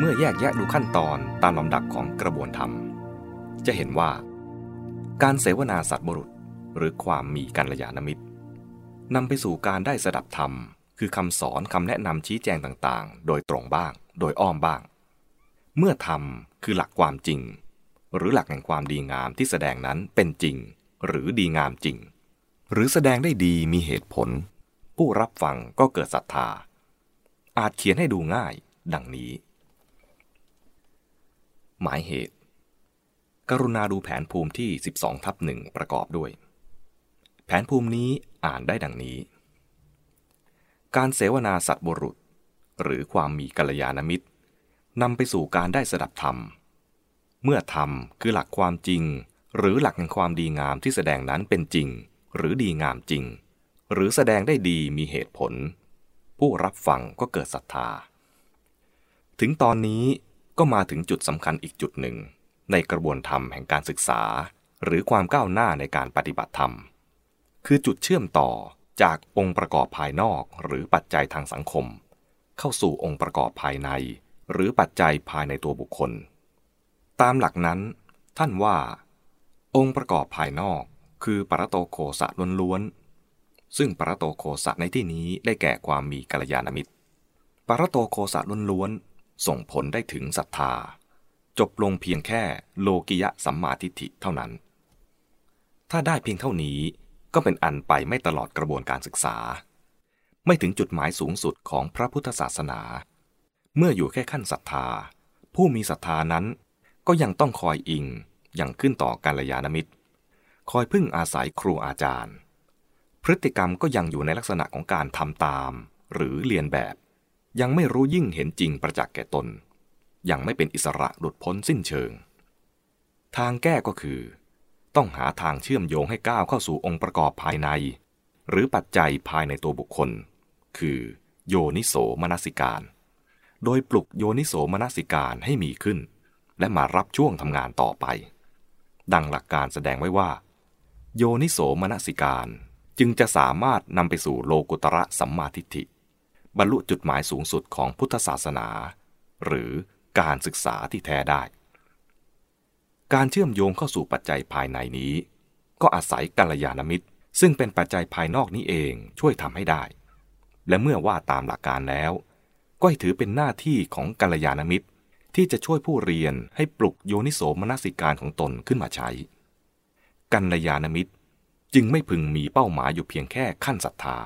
เมื่อแยกแยะดูขั้นตอนตามลำดับของกระบวนธรรม จะเห็นว่า การเสวนาสัตว์บรุษหรือความมีกัลยาณมิตรนำไปสู่การได้สดับธรรม คือคำสอนคำแนะนำชี้แจงต่างๆ โดยตรงบ้าง โดยอ้อมบ้าง เมื่อธรรมคือหลักความจริง หรือหลักแห่งความดีงามที่แสดงนั้นเป็นจริง หรือดีงามจริง หรือแสดงได้ดีมีเหตุผล ผู้รับฟังก็เกิดศรัทธา อาจเขียนให้ดูง่าย ดังนี้ หมายเหตุ กรุณาดูแผนภูมิที่ 12ทับหนึ่งประกอบด้วย แผนภูมินี้อ่านได้ดังนี้ การเสวนาสัตว์บุรุษ หรือความมีกัลยาณมิตรนำไปสู่การได้สดับธรรม เมื่อธรรมคือหลักความจริง หรือหลักแห่งความดีงามที่แสดงนั้นเป็นจริง หรือดีงามจริง หรือแสดงได้ดีมีเหตุผล ผู้รับฟังก็เกิดศรัทธา ถึงตอนนี้ ก็มาถึงจุดสำคัญอีกจุดหนึ่ง ในกระบวนธรรมแห่งการศึกษา หรือความก้าวหน้าในการปฏิบัติธรรม คือจุดเชื่อมต่อจากองค์ประกอบภายนอกหรือปัจจัยทางสังคม เข้าสู่องค์ประกอบภายใน หรือปัจจัยภายในตัวบุคคล ตามหลักนั้น ท่านว่า องค์ประกอบภายนอก คือปรโตโคสะล้วนๆซึ่งปรโตโคสะในที่นี้ได้แก่ความมีกัลยาณมิตรปรโตโคสะล้วนๆ ส่งผลได้ถึงศรัทธา จบลงเพียงแค่โลกิยะสัมมาทิฏฐิเท่านั้น ถ้าได้เพียงเท่านี้ก็เป็นอันไปไม่ตลอดกระบวนการศึกษา ไม่ถึงจุดหมายสูงสุดของพระพุทธศาสนา เมื่ออยู่แค่ขั้นศรัทธา ผู้มีศรัทธานั้น ก็ยังต้องคอยอิงอย่างขึ้นต่อการยานมิตร คอยพึ่งอาศัยครูอาจารย์ พฤติกรรมก็ยังอยู่ในลักษณะของการทำตาม หรือเรียนแบบ ยังไม่รู้ยิ่งเห็นจริงประจักษ์แก่ตน ยังไม่เป็นอิสระหลุดพ้นสิ้นเชิง ทางแก้ก็คือ ต้องหาทางเชื่อมโยงให้ก้าวเข้าสู่องค์ประกอบภายใน หรือปัจจัยภายในตัวบุคคล คือโยนิโสมนสิการ โดยปลุกโยนิโสมนสิการให้มีขึ้น และมารับช่วงทำงานต่อไป ดังหลักการแสดงไว้ว่า โยนิโสมนสิการจึงจะสามารถนำไปสู่โลกุตระสัมมาทิฏฐิ บรรลุจุดหมายสูงสุดของพุทธศาสนา หรือการศึกษาที่แท้ได้ การเชื่อมโยงเข้าสู่ปัจจัยภายในนี้ ก็อาศัยกัลยาณมิตร ซึ่งเป็นปัจจัยภายนอกนี้เองช่วยทำให้ได้ และเมื่อว่าตามหลักการแล้ว ก็ให้ถือเป็นหน้าที่ของกัลยาณมิตร ที่จะช่วยผู้เรียนให้ปลุกโยนิโสมนสิการของตนขึ้นมาใช้ กัลยาณมิตรจึงไม่พึงมีเป้าหมายอยู่เพียงแค่ขั้นศรัทธา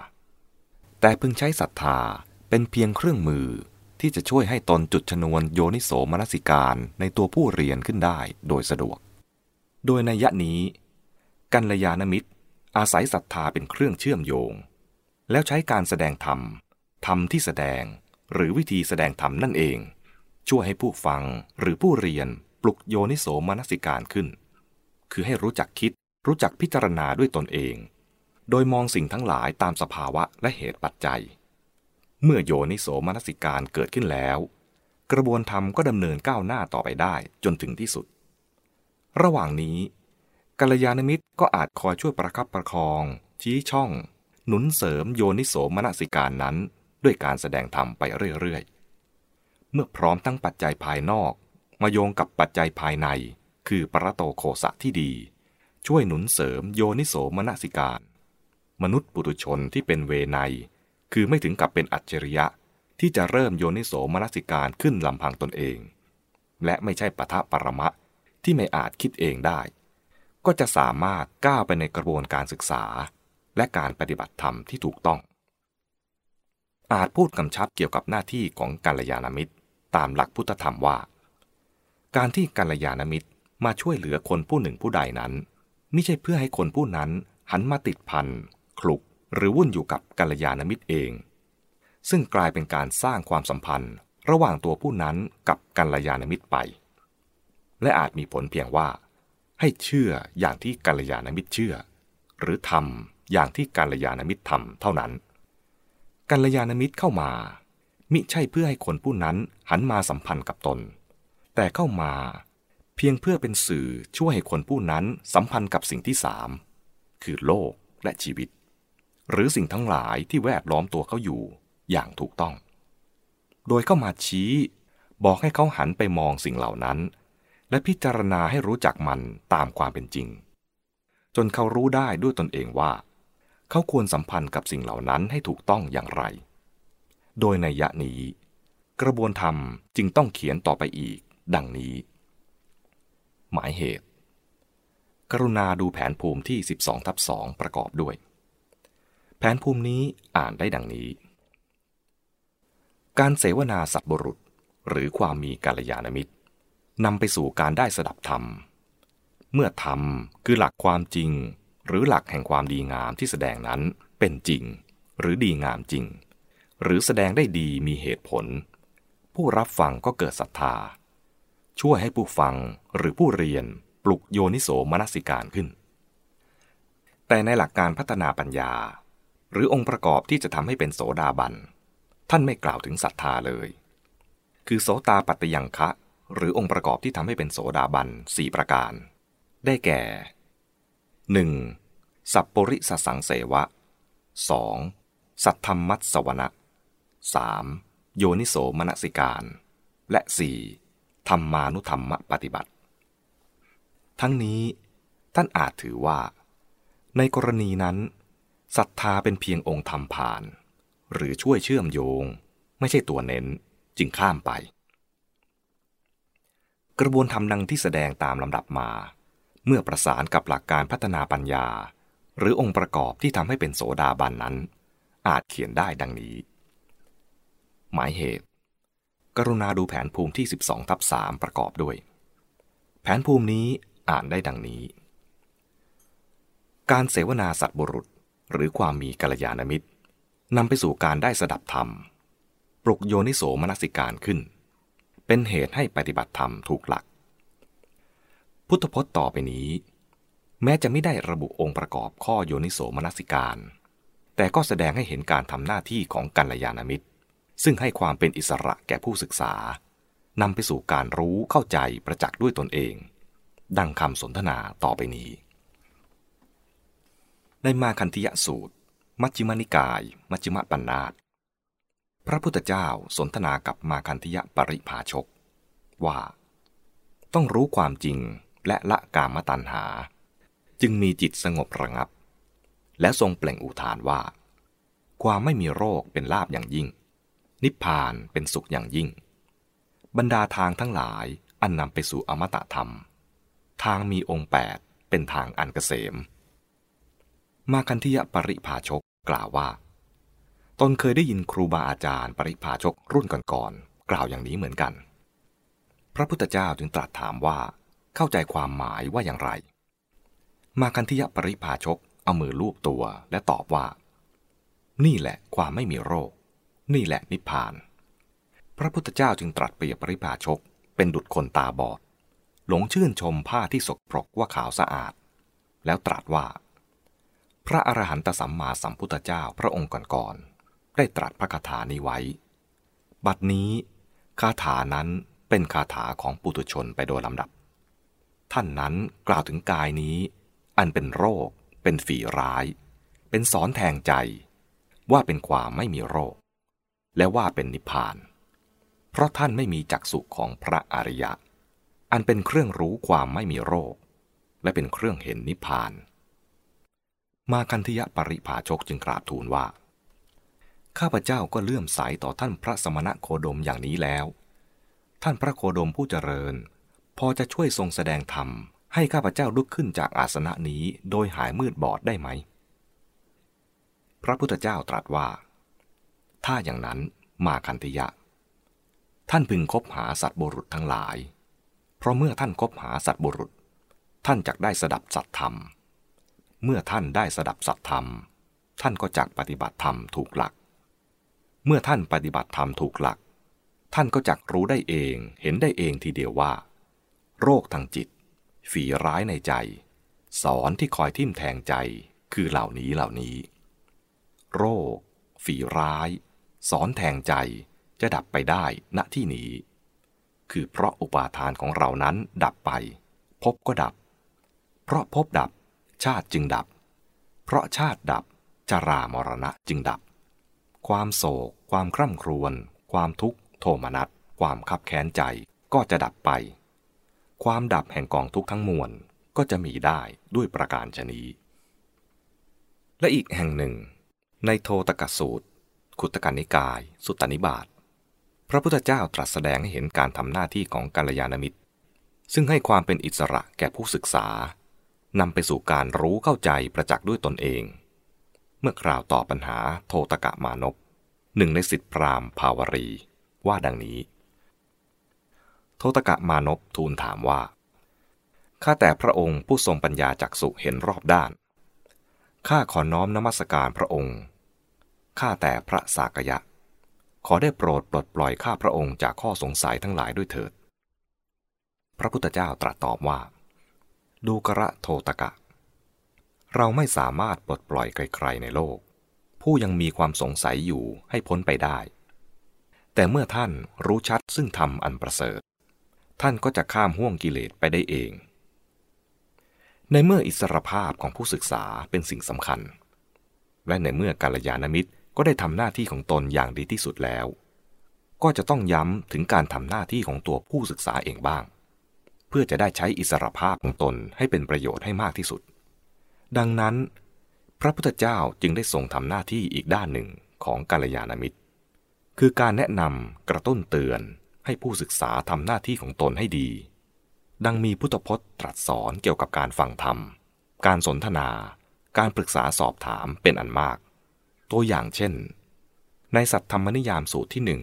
แต่พึงใช้ศรัทธาเป็นเพียงเครื่องมือที่จะช่วยให้ตนจุดชนวนโยนิโสมนสิการในตัวผู้เรียนขึ้นได้โดยสะดวก โดยในยะนี้ กัลยาณมิตร อาศัยศรัทธาเป็นเครื่องเชื่อมโยง แล้วใช้การแสดงธรรมธรรมที่แสดง หรือวิธีแสดงธรรมนั่นเอง ช่วยให้ผู้ฟังหรือผู้เรียนปลุกโยนิโสมนสิการขึ้น คือให้รู้จักคิดรู้จักพิจารณาด้วยตนเอง โดยมองสิ่งทั้งหลายตามสภาวะและเหตุปัจจัย เมื่อโยนิโสมนสิการเกิดขึ้นแล้ว กระบวนธรรมก็ดำเนินก้าวหน้าต่อไปได้จนถึงที่สุด ระหว่างนี้กัลยาณมิตรก็อาจคอยช่วยประคับประคอง ชี้ช่อง หนุนเสริมโยนิโสมนสิการนั้น ด้วยการแสดงธรรมไปเรื่อยๆ เมื่อพร้อมทั้งปัจจัยภายนอก มาโยงกับปัจจัยภายใน คือปรโตโคสะที่ดี ช่วยหนุนเสริมโยนิโสมนสิการ มนุษย์ปุถุชนที่เป็นเวไนคือไม่ถึงกับเป็นอัจฉริยะ ที่จะเริ่มโยนิโสมนสิการขึ้นลำพังตนเอง และไม่ใช่ปะทะปรมะที่ไม่อาจคิดเองได้ ก็จะสามารถก้าวไปในกระบวนการศึกษา และการปฏิบัติธรรมที่ถูกต้อง อาจพูดกำชับเกี่ยวกับหน้าที่ของกัลยาณมิตร ตามหลักพุทธธรรมว่า การที่กัลยาณมิตรมาช่วยเหลือคนผู้หนึ่งผู้ใดนั้น ไม่ใช่เพื่อให้คนผู้นั้นหันมาติดพัน คลุกหรือวุ่นอยู่กับกัลยาณมิตรเอง ซึ่งกลายเป็นการสร้างความสัมพันธ์ ระหว่างตัวผู้นั้นกับกัลยาณมิตรไป และอาจมีผลเพียงว่า ให้เชื่ออย่างที่กัลยาณมิตรเชื่อ หรือทำอย่างที่กัลยาณมิตรทำเท่านั้น กัลยาณมิตรเข้ามา มิใช่เพื่อให้คนผู้นั้นหันมาสัมพันธ์กับตน แต่เข้ามาเพียงเพื่อเป็นสื่อช่วยให้คนผู้นั้นสัมพันธ์กับสิ่งที่สามคือโลกและชีวิต หรือสิ่งทั้งหลายที่แวดล้อมตัวเขาอยู่อย่างถูกต้อง โดยเข้ามาชี้ บอกให้เขาหันไปมองสิ่งเหล่านั้น และพิจารณาให้รู้จักมันตามความเป็นจริง จนเขารู้ได้ด้วยตนเองว่า เขาควรสัมพันธ์กับสิ่งเหล่านั้นให้ถูกต้องอย่างไร โดยในยะนี้ กระบวนธรรมจึงต้องเขียนต่อไปอีก ดังนี้ หมายเหตุ กรุณาดูแผนภูมิที่ 12ทับ2ประกอบด้วย แผนภูมินี้อ่านได้ดังนี้ การเสวนาสัตบุรุษ หรือความมีกาลยานมิตรนำไปสู่การได้สดับธรรม เมื่อธรรมคือหลักความจริง หรือหลักแห่งความดีงามที่แสดงนั้นเป็นจริง หรือดีงามจริง หรือแสดงได้ดีมีเหตุผล ผู้รับฟังก็เกิดศรัทธา ช่วยให้ผู้ฟังหรือผู้เรียนปลุกโยนิโสมนสิการขึ้น แต่ในหลักการพัฒนาปัญญา หรือองค์ประกอบที่จะทำให้เป็นโสดาบัน ท่านไม่กล่าวถึงศรัทธาเลย คือโสตาปัตยังคะ หรือองค์ประกอบที่ทำให้เป็นโสดาบันสี่ประการ ได้แก่ 1. สัพปริสสังเสวะ 2. สัทธรรมัตสวนะ 3. โยนิโสมนสิการ และ 4. ธรรมานุธรรมปฏิบัติ ทั้งนี้ท่านอาจถือว่า ในกรณีนั้น ศรัทธาเป็นเพียงองค์ธรรมผ่าน หรือช่วยเชื่อมโยง ไม่ใช่ตัวเน้นจึงข้ามไป กระบวนธรรมดังที่แสดงตามลำดับมา เมื่อประสานกับหลักการพัฒนาปัญญา หรือองค์ประกอบที่ทำให้เป็นโสดาบันนั้น อาจเขียนได้ดังนี้ หมายเหตุ กรุณาดูแผนภูมิที่ 12ทับ3ประกอบด้วย แผนภูมินี้อ่านได้ดังนี้ การเสวนาสัตว์บุรุษ หรือความมีกัลยาณมิตรนำไปสู่การได้สดับธรรม ปลุกโยนิโสมนสิการขึ้น เป็นเหตุให้ปฏิบัติธรรมถูกหลัก พุทธพจน์ต่อไปนี้ แม้จะไม่ได้ระบุองค์ประกอบข้อโยนิโสมนสิการ แต่ก็แสดงให้เห็นการทำหน้าที่ของกัลยาณมิตร ซึ่งให้ความเป็นอิสระแก่ผู้ศึกษานำไปสู่การรู้เข้าใจประจักษ์ด้วยตนเอง ดังคำสนทนาต่อไปนี้ ในมาคันธิยสูตร มัชฌิมานิกาย มัชฌิมปัญนาตพระพุทธเจ้าสนทนากับมาคันธยปริภาชก ว่า ต้องรู้ความจริงและละกามตัณหา จึงมีจิตสงบระงับ และทรงเปล่งอุทานว่า ความไม่มีโรคเป็นลาบอย่างยิ่ง นิพพานเป็นสุขอย่างยิ่ง บรรดาทางทั้งหลายอันนำไปสู่อมตะธรรม ทางมีองค์แปดเป็นทางอันเกษม มาคันธยปริภาชกกล่าวว่า ตนเคยได้ยินครูบาอาจารย์ปริพาชกรุ่นก่อนๆกล่าวอย่างนี้เหมือนกัน พระพุทธเจ้าจึงตรัสถามว่า เข้าใจความหมายว่าอย่างไร มาคันธิยปริพาชกเอามือลูบตัวและตอบว่า นี่แหละความไม่มีโรค นี่แหละนิพพาน พระพุทธเจ้าจึงตรัสเปรียบปริพาชก เป็นดุจคนตาบอด หลงชื่นชมผ้าที่สกปรกว่าขาวสะอาด แล้วตรัสว่า พระอรหันตสัมมาสัมพุทธเจ้าพระองค์ก่อนๆได้ตรัสพระคาถานี้ไว้ บัดนี้คาถานั้นเป็นคาถาของปุถุชนไปโดยลำดับ ท่านนั้นกล่าวถึงกายนี้ อันเป็นโรค เป็นฝีร้าย เป็นสอนแทงใจ ว่าเป็นความไม่มีโรค และว่าเป็นนิพพาน เพราะท่านไม่มีจักสุของพระอริยะ อันเป็นเครื่องรู้ความไม่มีโรค และเป็นเครื่องเห็นนิพพาน มาคันธยปริภาชกจึงกราบทูลว่า ข้าพเจ้าก็เลื่อมใสต่อท่านพระสมณะโคดมอย่างนี้แล้ว ท่านพระโคดมผู้เจริญ พอจะช่วยทรงแสดงธรรม ให้ข้าพเจ้าลุกขึ้นจากอาสนะนี้โดยหายมืดบอดได้ไหม พระพุทธเจ้าตรัสว่า ถ้าอย่างนั้นมาคันติยะ ท่านพึงคบหาสัตว์บุรุษทั้งหลาย เพราะเมื่อท่านคบหาสัตว์บุรุษ ท่านจักได้สดับสัตธรรม เมื่อท่านได้สดับสัตธรรม ท่านก็จักปฏิบัติธรรมถูกหลัก เมื่อท่านปฏิบัติธรรมถูกหลัก ท่านก็จักรู้ได้เองเห็นได้เองทีเดียวว่า โรคทางจิต ฝีร้ายในใจ สอนที่คอยทิ่มแทงใจคือเหล่านี้เหล่านี้ โรค ฝีร้าย สอนแทงใจจะดับไปได้ณที่นี้ คือเพราะอุปาทานของเรานั้นดับไป พบก็ดับ เพราะพบดับ ชาติจึงดับ เพราะชาติดับจรามรณะจึงดับ ความโศก ความคร่ำครวญ ความทุกข์ โทมนัส ความคับแค้นใจก็จะดับไป ความดับแห่งกองทุกข์ทั้งมวลก็จะมีได้ด้วยประการชนีและอีกแห่งหนึ่ง ในโทตกสูตร ขุตกนิกาย สุตตนิบาต พระพุทธเจ้าตรัสแสดงให้เห็นการทำหน้าที่ของกัลยาณมิตร ซึ่งให้ความเป็นอิสระแก่ผู้ศึกษา นำไปสู่การรู้เข้าใจประจักษ์ด้วยตนเอง เมื่อกล่าวตอบปัญหาโทตกะมานพหนึ่งในสิทธิพราหมณ์ภาวรี ว่าดังนี้ โทตกะมานพทูลถามว่าข้าแต่พระองค์ผู้ทรงปัญญาจักสุเห็นรอบด้าน ข้าขอน้อมนมัสการพระองค์ ข้าแต่พระสากยะ ขอได้โปรดปลดปล่อยข้าพระองค์จากข้อสงสัยทั้งหลายด้วยเถิด พระพุทธเจ้าตรัสตอบว่า ดูกระโทตกะ เราไม่สามารถปลดปล่อยใครๆในโลก ผู้ยังมีความสงสัยอยู่ให้พ้นไปได้ แต่เมื่อท่านรู้ชัดซึ่งธรรมอันประเสริฐ ท่านก็จะข้ามห่วงกิเลสไปได้เอง ในเมื่ออิสรภาพของผู้ศึกษาเป็นสิ่งสำคัญ และในเมื่อกาลยานมิตรก็ได้ทำหน้าที่ของตนอย่างดีที่สุดแล้ว ก็จะต้องย้ำถึงการทำหน้าที่ของตัวผู้ศึกษาเองบ้าง เพื่อจะได้ใช้อิสรภาพของตนให้เป็นประโยชน์ให้มากที่สุด ดังนั้น พระพุทธเจ้าจึงได้ทรงทำหน้าที่อีกด้านหนึ่งของกาลยานามิตร คือการแนะนำกระตุ้นเตือนให้ผู้ศึกษาทำหน้าที่ของตนให้ดี ดังมีพุทธพจน์ตรัสสอนเกี่ยวกับการฟังธรรม การสนทนา การปรึกษาสอบถามเป็นอันมาก ตัวอย่างเช่น ในสัตธรรมนิยามสูตรที่หนึ่ง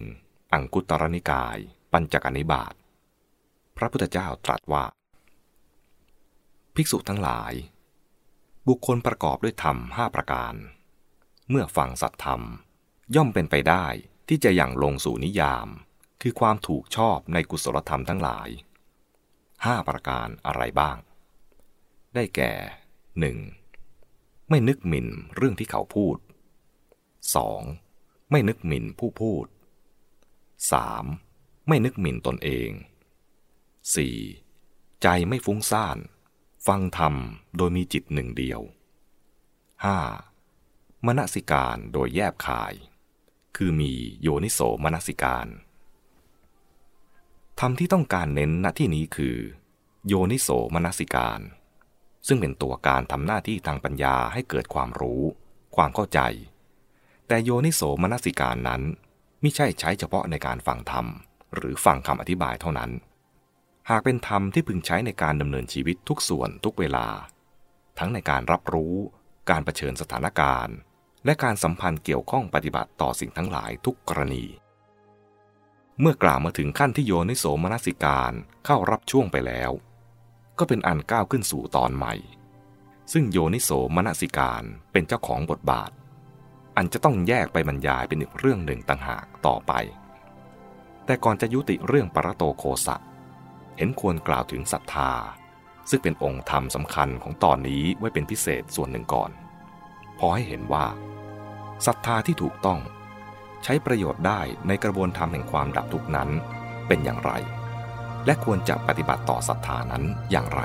อังคุตรนิกาย ปัญจกนิบาต ระพุทธเจ้าตรัสว่า ภิกษุทั้งหลาย บุคคลประกอบด้วยธรรมห้าประการ เมื่อฟังสัตธรรม ย่อมเป็นไปได้ที่จะอย่างลงสู่นิยาม คือความถูกชอบในกุศลธรรมทั้งหลายห้าประการอะไรบ้าง ได้แก่ 1. ไม่นึกหมิ่นเรื่องที่เขาพูด 2. ไม่นึกหมิ่นผู้พูด 3. ไม่นึกหมิ่นตนเอง 4. ใจไม่ฟุ้งซ่าน ฟังธรรมโดยมีจิตหนึ่งเดียว 5. มณสิการโดยแยบคาย คือมีโยนิโสมณสิการธรรมที่ต้องการเน้นณที่นี้คือ โยนิโสมณสิการ ซึ่งเป็นตัวการทำหน้าที่ทางปัญญาให้เกิดความรู้ ความเข้าใจ แต่โยนิโสมณสิการนั้นไม่ใช่ใช้เฉพาะในการฟังธรรม หรือฟังคำอธิบายเท่านั้น หากเป็นธรรมที่พึงใช้ในการดำเนินชีวิตทุกส่วนทุกเวลา ทั้งในการรับรู้ การรเผชิญสถานการณ์ และการสัมพันธ์เกี่ยวข้องปฏิบัติต่อสิ่งทั้งหลายทุกกรณี เมื่อกล่าวมาถึงขั้นที่โยนิโสมนสิการเข้ารับช่วงไปแล้ว ก็เป็นอันก้าวขึ้นสู่ตอนใหม่ ซึ่งโยนิโสมนสิการเป็นเจ้าของบทบาท อันจะต้องแยกไปบรรยายเป็นอีกเรื่องหนึ่งต่างหากต่อไป แต่ก่อนจะยุติเรื่องปรโตโคสะ เห็นควรกล่าวถึงศรัทธา ซึ่งเป็นองค์ธรรมสำคัญของตอนนี้ไว้เป็นพิเศษส่วนหนึ่งก่อน พอให้เห็นว่าศรัทธาที่ถูกต้อง ใช้ประโยชน์ได้ในกระบวนการแห่งความดับทุกนั้นเป็นอย่างไร และควรจะปฏิบัติต่อศรัทธานั้นอย่างไร